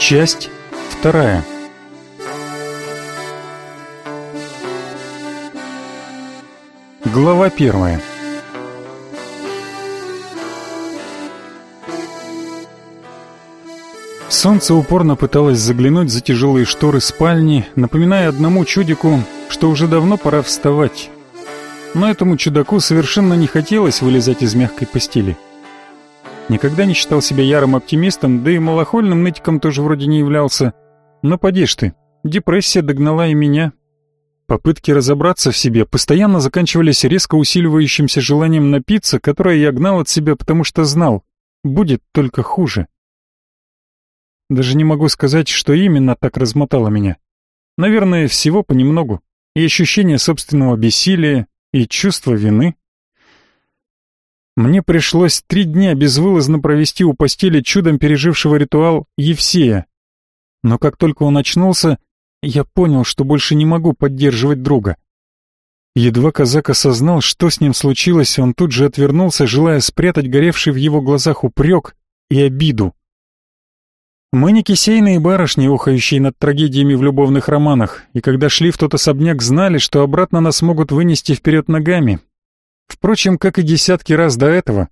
Часть вторая. Глава первая. Солнце упорно пыталось заглянуть за тяжелые шторы спальни, напоминая одному чудику, что уже давно пора вставать. Но этому чудаку совершенно не хотелось вылезать из мягкой постели. Никогда не считал себя ярым оптимистом, да и малохольным нытиком тоже вроде не являлся. Но поди ж ты, депрессия догнала и меня. Попытки разобраться в себе постоянно заканчивались резко усиливающимся желанием напиться, которое я гнал от себя, потому что знал, будет только хуже. Даже не могу сказать, что именно так размотало меня. Наверное, всего понемногу. И ощущение собственного бессилия, и чувство вины. Мне пришлось три дня безвылазно провести у постели чудом пережившего ритуал Евсея. Но как только он очнулся, я понял, что больше не могу поддерживать друга. Едва казак осознал, что с ним случилось, он тут же отвернулся, желая спрятать горевший в его глазах упрек и обиду. Мы не кисейные барышни, охающие над трагедиями в любовных романах, и когда шли в тот особняк, знали, что обратно нас могут вынести вперед ногами, Впрочем, как и десятки раз до этого.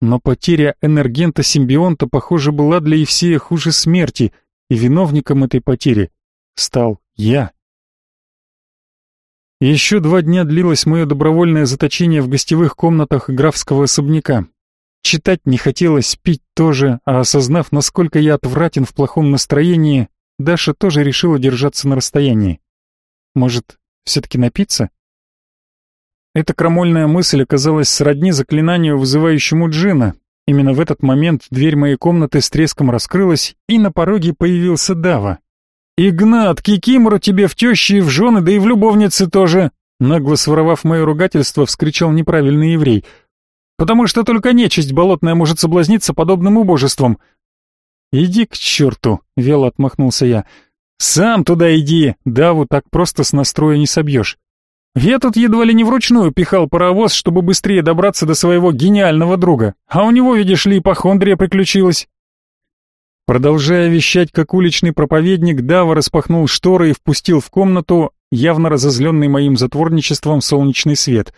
Но потеря энергента-симбионта, похоже, была для Евсея хуже смерти, и виновником этой потери стал я. Еще два дня длилось мое добровольное заточение в гостевых комнатах графского особняка. Читать не хотелось, пить тоже, а осознав, насколько я отвратен в плохом настроении, Даша тоже решила держаться на расстоянии. Может, все-таки напиться? Эта крамольная мысль оказалась сродни заклинанию, вызывающему джина. Именно в этот момент дверь моей комнаты с треском раскрылась, и на пороге появился Дава. «Игнат, кикимору тебе в тещи и в жены, да и в любовницы тоже!» Нагло своровав мое ругательство, вскричал неправильный еврей. «Потому что только нечисть болотная может соблазниться подобным убожеством». «Иди к черту!» — вело отмахнулся я. «Сам туда иди! Даву так просто с настроя не собьешь. Я тут едва ли не вручную пихал паровоз, чтобы быстрее добраться до своего гениального друга, а у него, видишь ли, ипохондрия приключилась. Продолжая вещать, как уличный проповедник, Дава распахнул шторы и впустил в комнату, явно разозленный моим затворничеством, солнечный свет.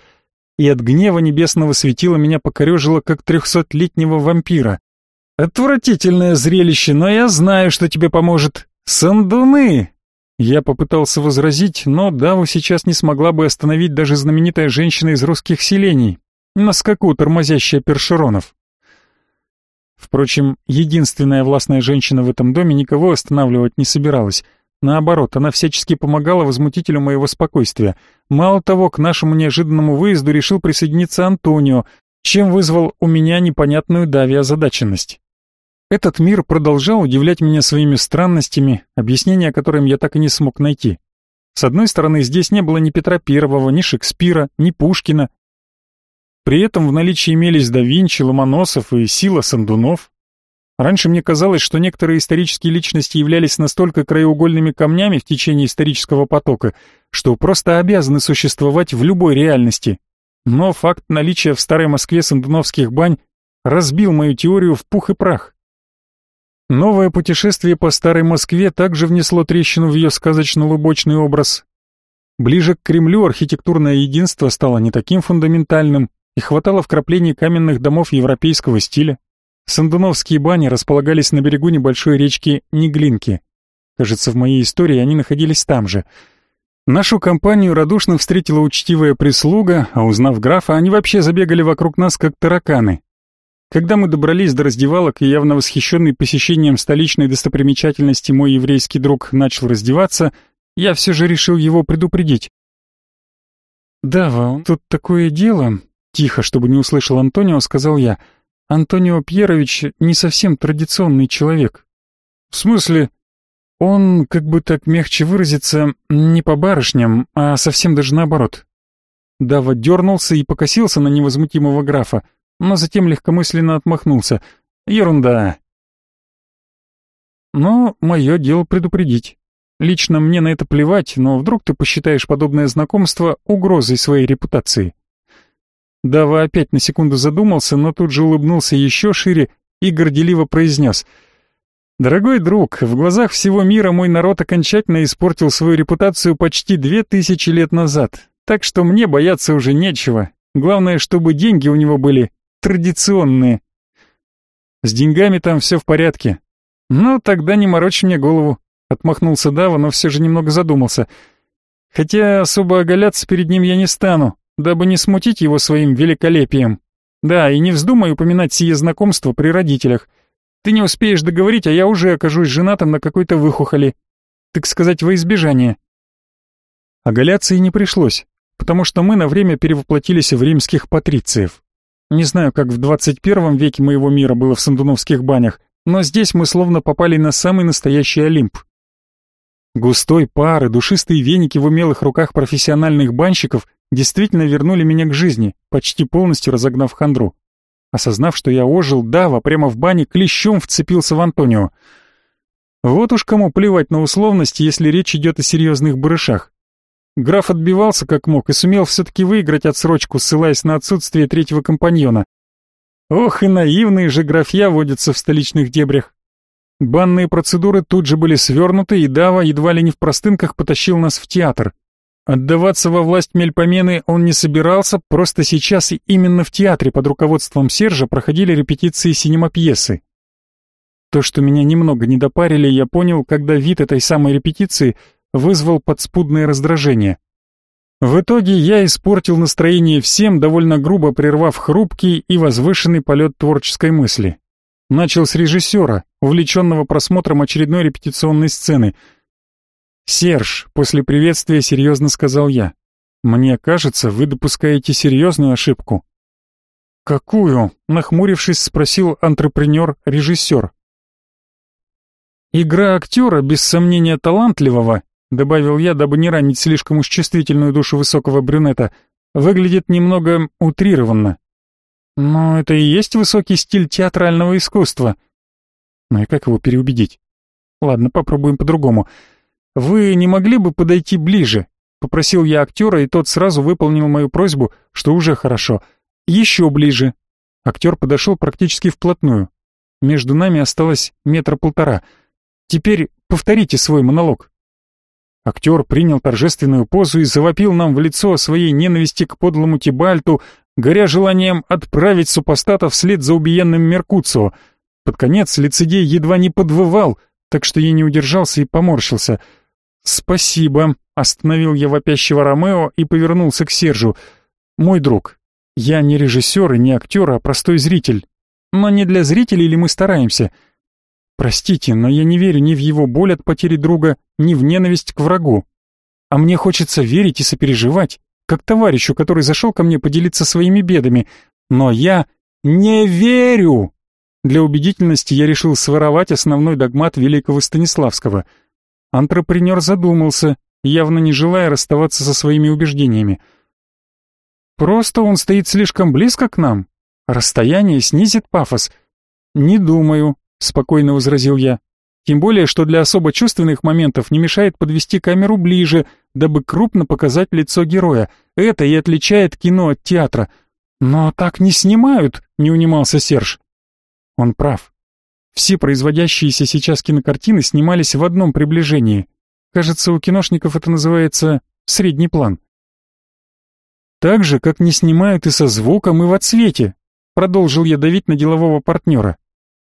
И от гнева небесного светила меня покорежило, как трехсотлетнего вампира. «Отвратительное зрелище, но я знаю, что тебе поможет. Сандуны! Я попытался возразить, но Даву сейчас не смогла бы остановить даже знаменитая женщина из русских селений, на скаку тормозящая першеронов. Впрочем, единственная властная женщина в этом доме никого останавливать не собиралась. Наоборот, она всячески помогала возмутителю моего спокойствия. Мало того, к нашему неожиданному выезду решил присоединиться Антонио, чем вызвал у меня непонятную Дави озадаченность. Этот мир продолжал удивлять меня своими странностями, объяснения которым я так и не смог найти. С одной стороны, здесь не было ни Петра Первого, ни Шекспира, ни Пушкина. При этом в наличии имелись да Винчи, Ломоносов и Сила Сандунов. Раньше мне казалось, что некоторые исторические личности являлись настолько краеугольными камнями в течение исторического потока, что просто обязаны существовать в любой реальности. Но факт наличия в Старой Москве сандуновских бань разбил мою теорию в пух и прах. Новое путешествие по старой Москве также внесло трещину в ее сказочно-лубочный образ. Ближе к Кремлю архитектурное единство стало не таким фундаментальным и хватало вкраплений каменных домов европейского стиля. Сандуновские бани располагались на берегу небольшой речки Неглинки. Кажется, в моей истории они находились там же. Нашу компанию радушно встретила учтивая прислуга, а узнав графа, они вообще забегали вокруг нас, как тараканы. Когда мы добрались до раздевалок и явно восхищенный посещением столичной достопримечательности мой еврейский друг начал раздеваться, я все же решил его предупредить. «Дава, тут такое дело...» Тихо, чтобы не услышал Антонио, сказал я. «Антонио Пьерович не совсем традиционный человек». «В смысле?» «Он, как бы так мягче выразиться, не по барышням, а совсем даже наоборот». Дава дернулся и покосился на невозмутимого графа но затем легкомысленно отмахнулся. «Ерунда». «Но мое дело предупредить. Лично мне на это плевать, но вдруг ты посчитаешь подобное знакомство угрозой своей репутации». Дава опять на секунду задумался, но тут же улыбнулся еще шире и горделиво произнес. Дорогой друг, в глазах всего мира мой народ окончательно испортил свою репутацию почти две тысячи лет назад, так что мне бояться уже нечего. Главное, чтобы деньги у него были традиционные. С деньгами там все в порядке. Ну, тогда не морочь мне голову. Отмахнулся Дава, но все же немного задумался. Хотя особо оголяться перед ним я не стану, дабы не смутить его своим великолепием. Да, и не вздумай упоминать сие знакомство при родителях. Ты не успеешь договорить, а я уже окажусь женатым на какой-то выхухоли. Так сказать, во избежание. Оголяться и не пришлось, потому что мы на время перевоплотились в римских патрициев. Не знаю, как в 21 веке моего мира было в сандуновских банях, но здесь мы словно попали на самый настоящий Олимп. Густой пар и душистые веники в умелых руках профессиональных банщиков действительно вернули меня к жизни, почти полностью разогнав хандру. Осознав, что я ожил, Дава прямо в бане клещом вцепился в Антонио. Вот уж кому плевать на условности, если речь идет о серьезных барышах. Граф отбивался как мог и сумел все-таки выиграть отсрочку, ссылаясь на отсутствие третьего компаньона. Ох и наивные же графья водятся в столичных дебрях. Банные процедуры тут же были свернуты, и Дава едва ли не в простынках потащил нас в театр. Отдаваться во власть Мельпомены он не собирался, просто сейчас и именно в театре под руководством Сержа проходили репетиции синема-пьесы. То, что меня немного недопарили, я понял, когда вид этой самой репетиции вызвал подспудное раздражение. В итоге я испортил настроение всем, довольно грубо прервав хрупкий и возвышенный полет творческой мысли. Начал с режиссера, увлеченного просмотром очередной репетиционной сцены. «Серж», после приветствия серьезно сказал я, «мне кажется, вы допускаете серьезную ошибку». «Какую?» — нахмурившись, спросил антрепренер-режиссер. «Игра актера, без сомнения талантливого, добавил я, дабы не ранить слишком уж чувствительную душу высокого брюнета, выглядит немного утрированно. Но это и есть высокий стиль театрального искусства. Ну и как его переубедить? Ладно, попробуем по-другому. Вы не могли бы подойти ближе? Попросил я актера, и тот сразу выполнил мою просьбу, что уже хорошо. Еще ближе. Актер подошел практически вплотную. Между нами осталось метра полтора. Теперь повторите свой монолог. Актер принял торжественную позу и завопил нам в лицо своей ненависти к подлому Тибальту, горя желанием отправить супостата вслед за убиенным Меркуцио. Под конец лицедей едва не подвывал, так что я не удержался и поморщился. «Спасибо», — остановил я вопящего Ромео и повернулся к Сержу. «Мой друг, я не режиссер и не актер, а простой зритель. Но не для зрителей ли мы стараемся?» Простите, но я не верю ни в его боль от потери друга, ни в ненависть к врагу. А мне хочется верить и сопереживать, как товарищу, который зашел ко мне поделиться своими бедами. Но я не верю! Для убедительности я решил своровать основной догмат великого Станиславского. Антрепренер задумался, явно не желая расставаться со своими убеждениями. Просто он стоит слишком близко к нам. Расстояние снизит пафос. Не думаю, спокойно возразил я. Тем более, что для особо чувственных моментов не мешает подвести камеру ближе, дабы крупно показать лицо героя. Это и отличает кино от театра. Но так не снимают, не унимался Серж. Он прав. Все производящиеся сейчас кинокартины снимались в одном приближении. Кажется, у киношников это называется средний план. Так же, как не снимают и со звуком, и во цвете. Продолжил я давить на делового партнера.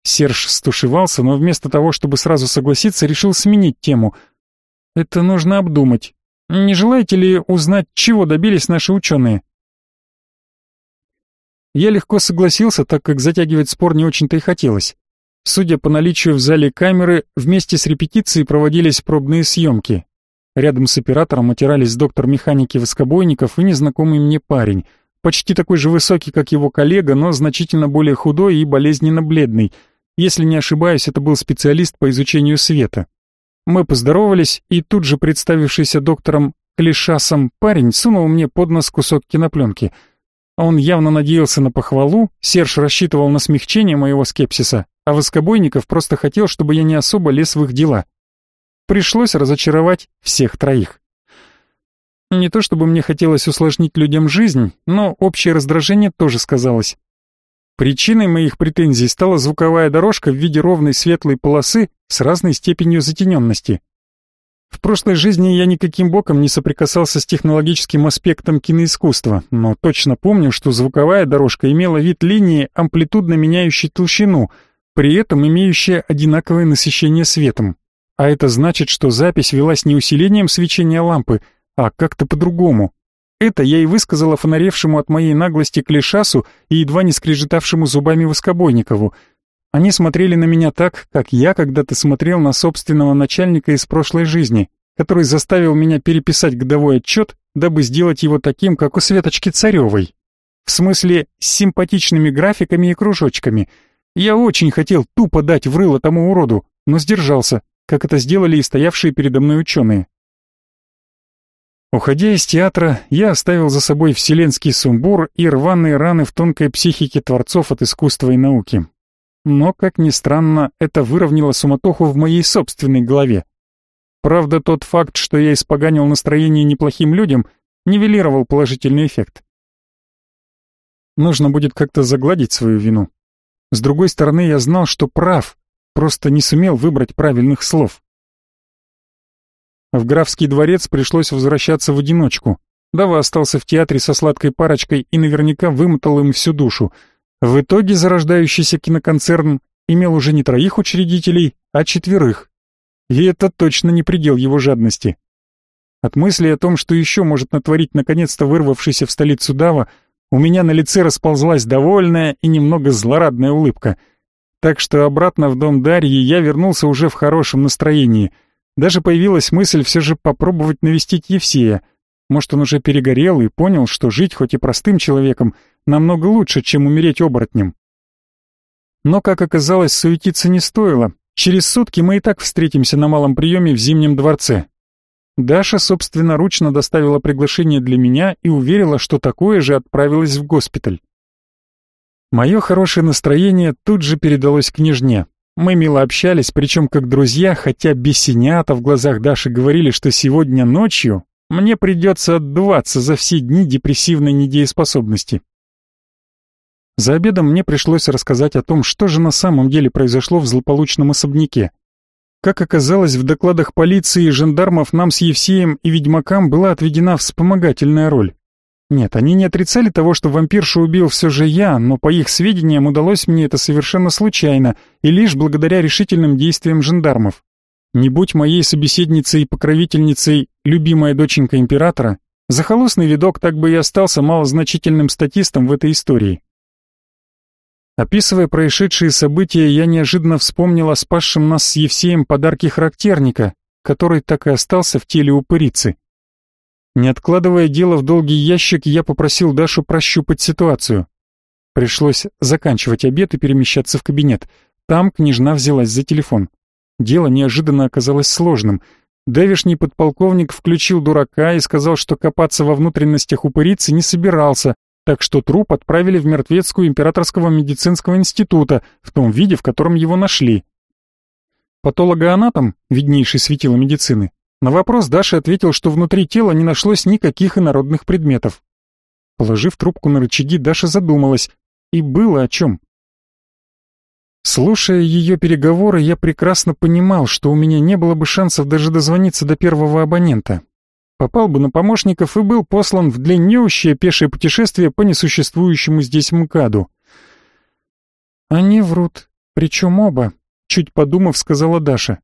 Серж стушевался, но вместо того, чтобы сразу согласиться, решил сменить тему. «Это нужно обдумать. Не желаете ли узнать, чего добились наши ученые?» Я легко согласился, так как затягивать спор не очень-то и хотелось. Судя по наличию в зале камеры, вместе с репетицией проводились пробные съемки. Рядом с оператором отирались доктор механики воскобойников и незнакомый мне парень, почти такой же высокий, как его коллега, но значительно более худой и болезненно бледный — если не ошибаюсь, это был специалист по изучению света. Мы поздоровались, и тут же представившийся доктором Клишасом парень сунул мне под нос кусок кинопленки. Он явно надеялся на похвалу, Серж рассчитывал на смягчение моего скепсиса, а Воскобойников просто хотел, чтобы я не особо лез в их дела. Пришлось разочаровать всех троих. Не то чтобы мне хотелось усложнить людям жизнь, но общее раздражение тоже сказалось. Причиной моих претензий стала звуковая дорожка в виде ровной светлой полосы с разной степенью затененности. В прошлой жизни я никаким боком не соприкасался с технологическим аспектом киноискусства, но точно помню, что звуковая дорожка имела вид линии, амплитудно меняющей толщину, при этом имеющая одинаковое насыщение светом. А это значит, что запись велась не усилением свечения лампы, а как-то по-другому. Это я и высказала фонаревшему от моей наглости Клешасу и едва не скрежетавшему зубами Воскобойникову. Они смотрели на меня так, как я когда-то смотрел на собственного начальника из прошлой жизни, который заставил меня переписать годовой отчет, дабы сделать его таким, как у Светочки Царевой. В смысле, с симпатичными графиками и кружочками. Я очень хотел тупо дать в рыло тому уроду, но сдержался, как это сделали и стоявшие передо мной ученые. Уходя из театра, я оставил за собой вселенский сумбур и рваные раны в тонкой психике творцов от искусства и науки. Но, как ни странно, это выровняло суматоху в моей собственной голове. Правда, тот факт, что я испоганил настроение неплохим людям, нивелировал положительный эффект. Нужно будет как-то загладить свою вину. С другой стороны, я знал, что прав, просто не сумел выбрать правильных слов. В графский дворец пришлось возвращаться в одиночку. Дава остался в театре со сладкой парочкой и наверняка вымотал им всю душу. В итоге зарождающийся киноконцерн имел уже не троих учредителей, а четверых. И это точно не предел его жадности. От мысли о том, что еще может натворить наконец-то вырвавшийся в столицу Дава, у меня на лице расползлась довольная и немного злорадная улыбка. Так что обратно в дом Дарьи я вернулся уже в хорошем настроении — даже появилась мысль все же попробовать навестить Евсея. Может, он уже перегорел и понял, что жить хоть и простым человеком намного лучше, чем умереть оборотнем. Но, как оказалось, суетиться не стоило. Через сутки мы и так встретимся на малом приеме в Зимнем дворце. Даша собственноручно доставила приглашение для меня и уверила, что такое же отправилась в госпиталь. Мое хорошее настроение тут же передалось княжне. Мы мило общались, причем как друзья, хотя бесенята в глазах Даши говорили, что сегодня ночью мне придется отдуваться за все дни депрессивной недееспособности. За обедом мне пришлось рассказать о том, что же на самом деле произошло в злополучном особняке. Как оказалось, в докладах полиции и жандармов нам с Евсеем и ведьмакам была отведена вспомогательная роль. Нет, они не отрицали того, что вампиршу убил все же я, но по их сведениям удалось мне это совершенно случайно и лишь благодаря решительным действиям жандармов. Не будь моей собеседницей и покровительницей любимая доченька императора, захолустный видок так бы и остался малозначительным статистом в этой истории. Описывая происшедшие события, я неожиданно вспомнил о спасшем нас с Евсеем подарке характерника, который так и остался в теле упырицы. Не откладывая дело в долгий ящик, я попросил Дашу прощупать ситуацию. Пришлось заканчивать обед и перемещаться в кабинет. Там княжна взялась за телефон. Дело неожиданно оказалось сложным. Давишний подполковник включил дурака и сказал, что копаться во внутренностях упырицы не собирался, так что труп отправили в мертвецкую императорского медицинского института в том виде, в котором его нашли. Патологоанатом, виднейший светило медицины, на вопрос Даша ответил, что внутри тела не нашлось никаких инородных предметов. Положив трубку на рычаги, Даша задумалась, и было о чем. Слушая ее переговоры, я прекрасно понимал, что у меня не было бы шансов даже дозвониться до первого абонента. Попал бы на помощников и был послан в длиннющее пешее путешествие по несуществующему здесь МКАДу. «Они врут, причем оба», — чуть подумав, сказала Даша.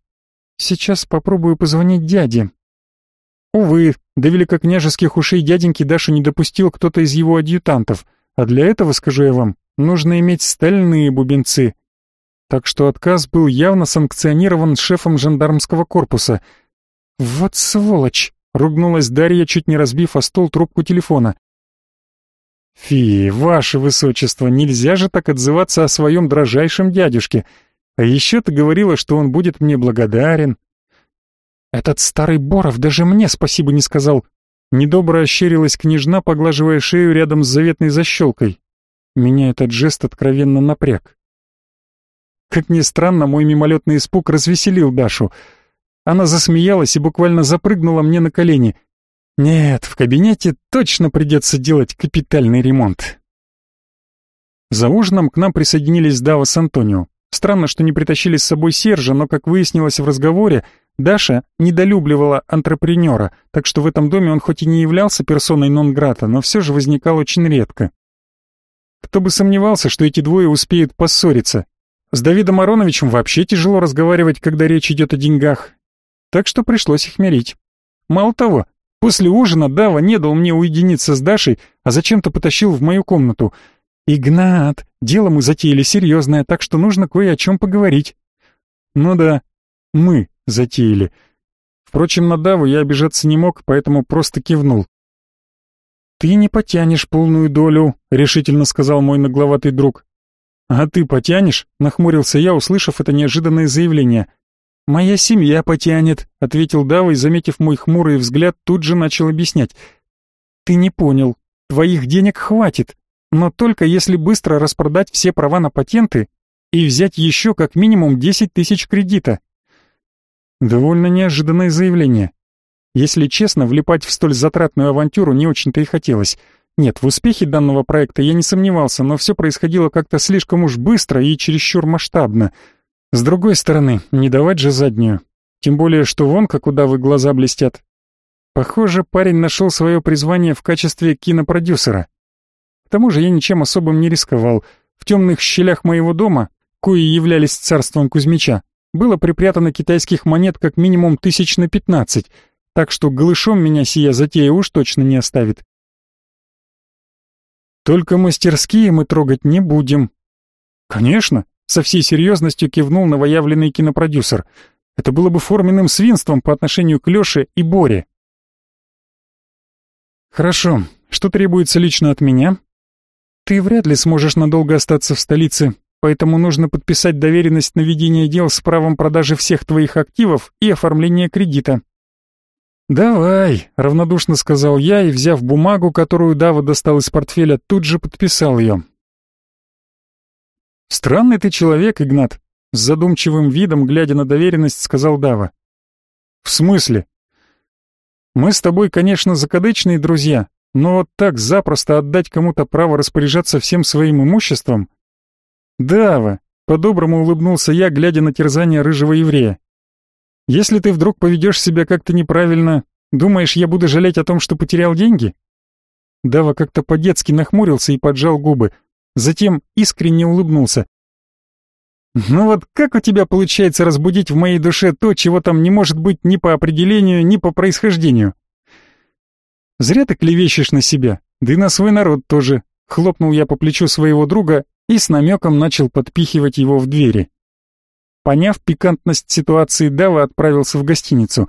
Сейчас попробую позвонить дяде. Увы, до великокняжеских ушей дяденьки Дашу не допустил кто-то из его адъютантов, а для этого, скажу я вам, нужно иметь стальные бубенцы. Так что отказ был явно санкционирован шефом жандармского корпуса. «Вот сволочь!» — ругнулась Дарья, чуть не разбив о стол трубку телефона. «Фи, ваше высочество, нельзя же так отзываться о своем дрожайшем дядюшке!» А еще ты говорила, что он будет мне благодарен. Этот старый Боров даже мне спасибо не сказал. Недобро ощерилась княжна, поглаживая шею рядом с заветной защелкой. Меня этот жест откровенно напряг. Как ни странно, мой мимолетный испуг развеселил Дашу. Она засмеялась и буквально запрыгнула мне на колени. Нет, в кабинете точно придется делать капитальный ремонт. За ужином к нам присоединились Дава с Антонио. Странно, что не притащили с собой Сержа, но, как выяснилось в разговоре, Даша недолюбливала антрепренера, так что в этом доме он хоть и не являлся персоной нон-грата, но все же возникал очень редко. Кто бы сомневался, что эти двое успеют поссориться. С Давидом Ароновичем вообще тяжело разговаривать, когда речь идет о деньгах. Так что пришлось их мирить. Мало того, после ужина Дава не дал мне уединиться с Дашей, а зачем-то потащил в мою комнату. «Игнат, дело мы затеяли серьезное, так что нужно кое о чем поговорить». «Ну да, мы затеяли». Впрочем, на Даву я обижаться не мог, поэтому просто кивнул. «Ты не потянешь полную долю», — решительно сказал мой нагловатый друг. «А ты потянешь?» — нахмурился я, услышав это неожиданное заявление. «Моя семья потянет», — ответил Дава и, заметив мой хмурый взгляд, тут же начал объяснять. «Ты не понял. Твоих денег хватит, но только если быстро распродать все права на патенты и взять еще как минимум 10 тысяч кредита». Довольно неожиданное заявление. Если честно, влипать в столь затратную авантюру не очень-то и хотелось. Нет, в успехе данного проекта я не сомневался, но все происходило как-то слишком уж быстро и чересчур масштабно. С другой стороны, не давать же заднюю. Тем более, что вон как удавы глаза блестят. Похоже, парень нашел свое призвание в качестве кинопродюсера. К тому же я ничем особым не рисковал. В темных щелях моего дома, кои являлись царством Кузьмича, было припрятано китайских монет как минимум тысяч на пятнадцать — так что голышом меня сия затея уж точно не оставит. Только мастерские мы трогать не будем. Конечно, со всей серьезностью кивнул новоявленный кинопродюсер. Это было бы форменным свинством по отношению к Лёше и Боре. Хорошо, что требуется лично от меня? Ты вряд ли сможешь надолго остаться в столице, поэтому нужно подписать доверенность на ведение дел с правом продажи всех твоих активов и оформления кредита. «Давай», — равнодушно сказал я и, взяв бумагу, которую Дава достал из портфеля, тут же подписал ее. «Странный ты человек, Игнат», — с задумчивым видом, глядя на доверенность, сказал Дава. «В смысле?» «Мы с тобой, конечно, закадычные друзья, но вот так запросто отдать кому-то право распоряжаться всем своим имуществом...» «Дава», — по-доброму улыбнулся я, глядя на терзание рыжего еврея. Если ты вдруг поведешь себя как-то неправильно, думаешь, я буду жалеть о том, что потерял деньги?» Дава как-то по-детски нахмурился и поджал губы, затем искренне улыбнулся. «Ну вот как у тебя получается разбудить в моей душе то, чего там не может быть ни по определению, ни по происхождению?» «Зря ты клевещешь на себя, да и на свой народ тоже», — хлопнул я по плечу своего друга и с намеком начал подпихивать его в двери. Поняв пикантность ситуации, Дава отправился в гостиницу.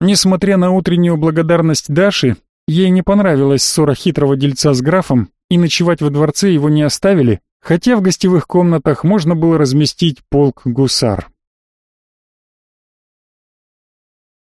Несмотря на утреннюю благодарность Даши, ей не понравилась ссора хитрого дельца с графом, и ночевать во дворце его не оставили, хотя в гостевых комнатах можно было разместить полк гусар.